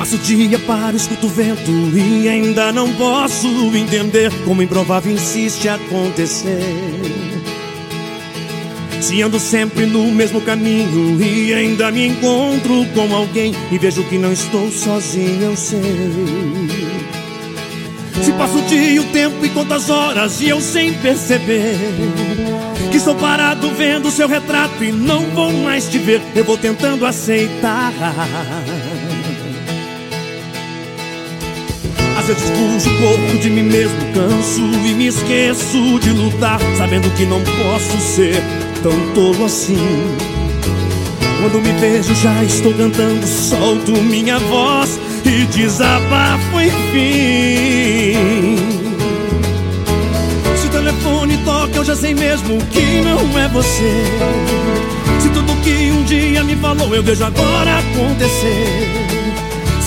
Passo o dia para escuto o vento e ainda não posso entender como improvável insiste acontecer. Se ando sempre no mesmo caminho e ainda me encontro com alguém e vejo que não estou sozinho, eu sei. Se passo o dia, o tempo e quantas horas e eu sem perceber que estou parado vendo seu retrato e não vou mais te ver, eu vou tentando aceitar. Fujo um pouco de mim mesmo, canso e me esqueço de lutar, sabendo que não posso ser tão tolo assim. Quando me vejo já estou cantando, solto minha voz e desabafo enfim. Se o telefone toca, eu já sei mesmo que não é você. Se tudo que um dia me falou, eu vejo agora acontecer.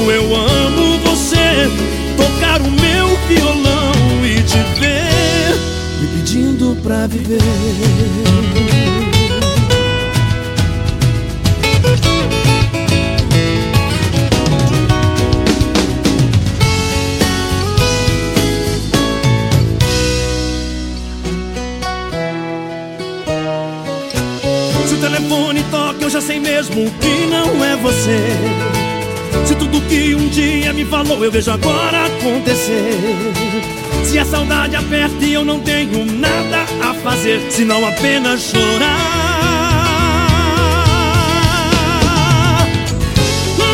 como eu amo você. Tocar o meu violão e te ver, me pedindo pra viver. telefone toca, eu já sei mesmo que não é você. Se tudo que um dia me falou eu vejo agora acontecer. Se a saudade aperta e eu não tenho nada a fazer, senão apenas chorar.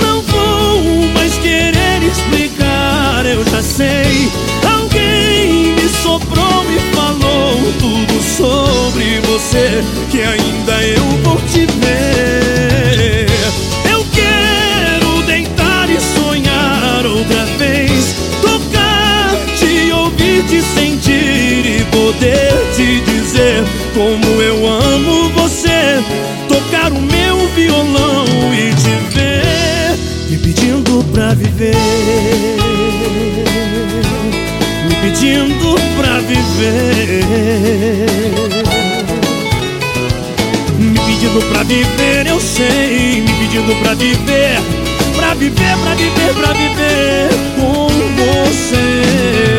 Não vou mais querer explicar, eu já sei. Alguém me soprou, me falou tudo sobre você que ainda poder te dizer como eu amo você. Tocar o meu violão e te ver, me pedindo pra viver. Me pedindo pra viver pedindo pra viver, eu sei, me pedindo pra viver, pra viver, pra viver, pra viver com você.